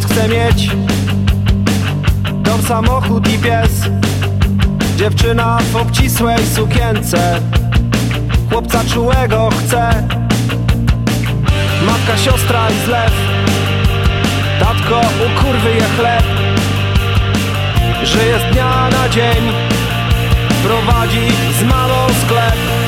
chce mieć Dom, samochód i pies. Dziewczyna w obcisłej sukience Chłopca czułego chce. Matka, siostra i zlew. Tatko u kurwy je chleb. Żyje z dnia na dzień Prowadzi z mamą sklep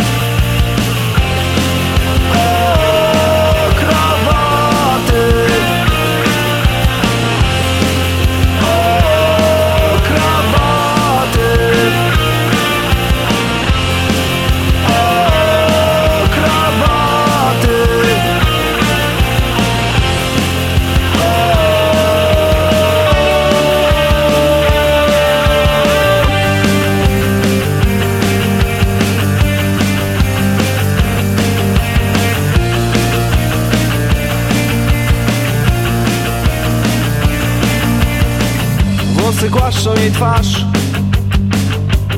Włosy głaszczą jej twarz.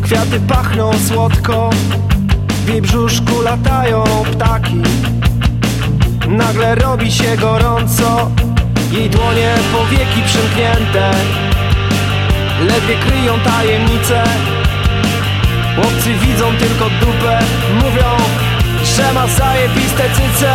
Kwiaty pachną słodko. W jej brzuszku latają ptaki. Nagle robi się gorąco. Jej dłonie powieki przymknięte. Ledwie kryją tajemnice. Chłopcy widzą tylko dupę. Mówią, że ma zajebiste cyce